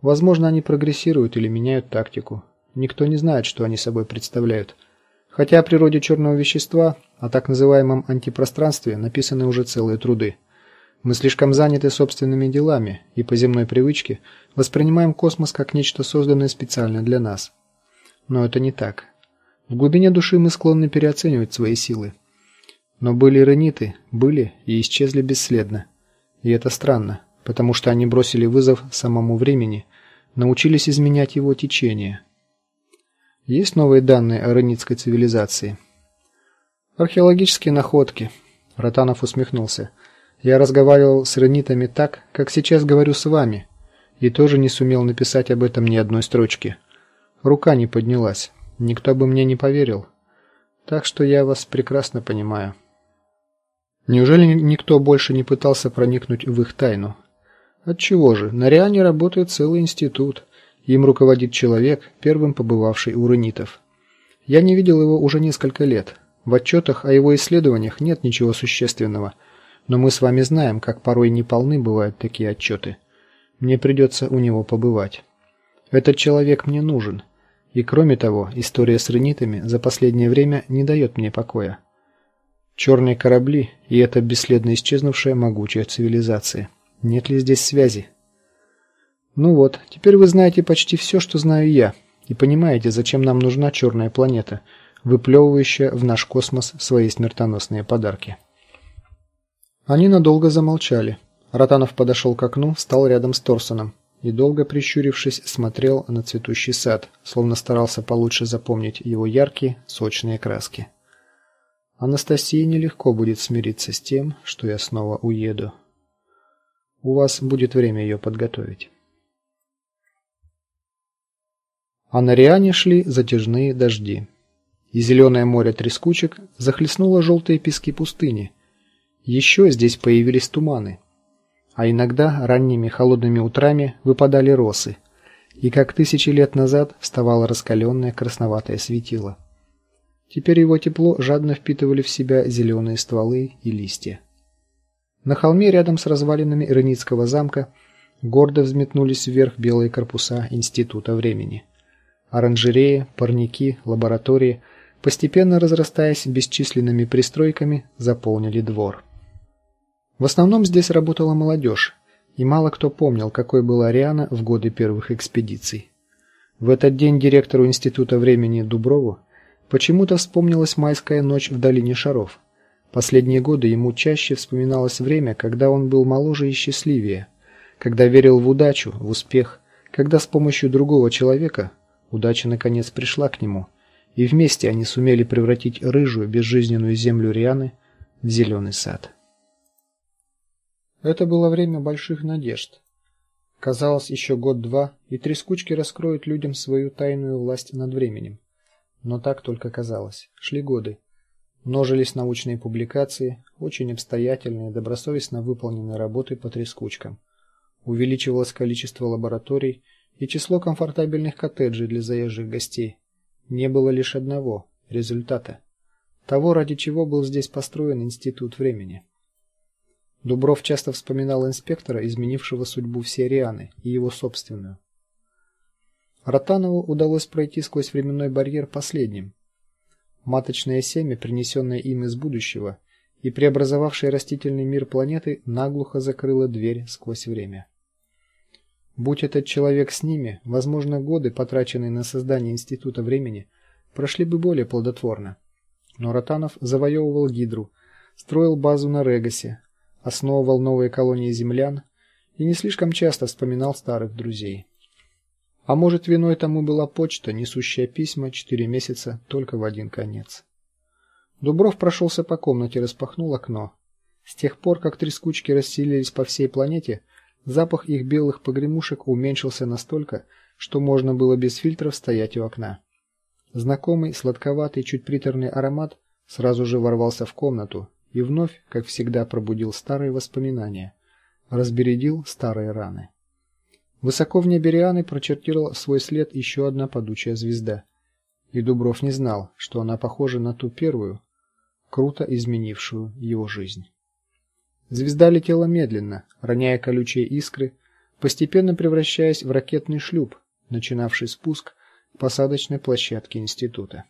Возможно, они прогрессируют или меняют тактику. Никто не знает, что они собой представляют. Хотя о природе черного вещества, о так называемом антипространстве написаны уже целые труды. Мы слишком заняты собственными делами и по земной привычке воспринимаем космос как нечто созданное специально для нас. Но это не так. В глубине души мы склонны переоценивать свои силы. Но были ирониты, были и исчезли бесследно. И это странно, потому что они бросили вызов самому времени, научились изменять его течение. Есть новые данные о иронитской цивилизации. Археологические находки. Ротанов усмехнулся. Я разговаривал с иронитами так, как сейчас говорю с вами, и тоже не сумел написать об этом ни одной строчки. Рука не поднялась. Никто бы мне не поверил. Так что я вас прекрасно понимаю. Неужели никто больше не пытался проникнуть в их тайну? Отчего же? На Риане работает целый институт. Им руководит человек, первым побывавший у рунитов. Я не видел его уже несколько лет. В отчетах о его исследованиях нет ничего существенного, но мы с вами знаем, как порой неполны бывают такие отчеты. Мне придется у него побывать. Этот человек мне нужен. И кроме того, история с рунитами за последнее время не дает мне покоя. Черные корабли и эта бесследно исчезнувшая могучая цивилизация. Нет ли здесь связи? Ну вот, теперь вы знаете почти все, что знаю я, и понимаете, зачем нам нужна черная планета, выплевывающая в наш космос свои смертоносные подарки. Они надолго замолчали. Ротанов подошел к окну, встал рядом с Торсоном и долго прищурившись смотрел на цветущий сад, словно старался получше запомнить его яркие, сочные краски. Анастасии нелегко будет смириться с тем, что я снова уеду. У вас будет время ее подготовить. А на Риане шли затяжные дожди. И зеленое море трескучек захлестнуло желтые пески пустыни. Еще здесь появились туманы. А иногда ранними холодными утрами выпадали росы. И как тысячи лет назад вставало раскаленное красноватое светило. Теперь его тепло жадно впитывали в себя зеленые стволы и листья. На холме рядом с развалинами Ироницкого замка гордо взметнулись вверх белые корпуса Института времени. Оранжереи, парники, лаборатории, постепенно разрастаясь бесчисленными пристройками, заполнили двор. В основном здесь работала молодежь, и мало кто помнил, какой была Ариана в годы первых экспедиций. В этот день директору Института времени Дуброву Почему-то вспомнилась майская ночь в долине шаров. Последние годы ему чаще вспоминалось время, когда он был моложе и счастливее, когда верил в удачу, в успех, когда с помощью другого человека удача наконец пришла к нему, и вместе они сумели превратить рыжую безжизненную землю Рианы в зеленый сад. Это было время больших надежд. Казалось, еще год-два, и трескучки раскроют людям свою тайную власть над временем. Но так только казалось. Шли годы. Множились научные публикации, очень обстоятельные, добросовестно выполненные работы по трескучкам. Увеличивалось количество лабораторий и число комфортабельных коттеджей для заезжих гостей. Не было лишь одного результата. Того, ради чего был здесь построен институт времени. Дубров часто вспоминал инспектора, изменившего судьбу всей Рианы и его собственную. Ротанову удалось пройти сквозь временной барьер последним. Маточное семя, принесенное им из будущего, и преобразовавшее растительный мир планеты, наглухо закрыло дверь сквозь время. Будь этот человек с ними, возможно, годы, потраченные на создание института времени, прошли бы более плодотворно. Но Ротанов завоевывал Гидру, строил базу на Регосе, основывал новые колонии землян и не слишком часто вспоминал старых друзей. А может, виной тому была почта, несущая письма четыре месяца только в один конец. Дубров прошелся по комнате, распахнул окно. С тех пор, как трескучки расселились по всей планете, запах их белых погремушек уменьшился настолько, что можно было без фильтров стоять у окна. Знакомый сладковатый, чуть приторный аромат сразу же ворвался в комнату и вновь, как всегда, пробудил старые воспоминания, разбередил старые раны. Высоко в небе Рианы прочертила свой след еще одна падучая звезда. И Дубров не знал, что она похожа на ту первую, круто изменившую его жизнь. Звезда летела медленно, роняя колючие искры, постепенно превращаясь в ракетный шлюп, начинавший спуск к посадочной площадке института.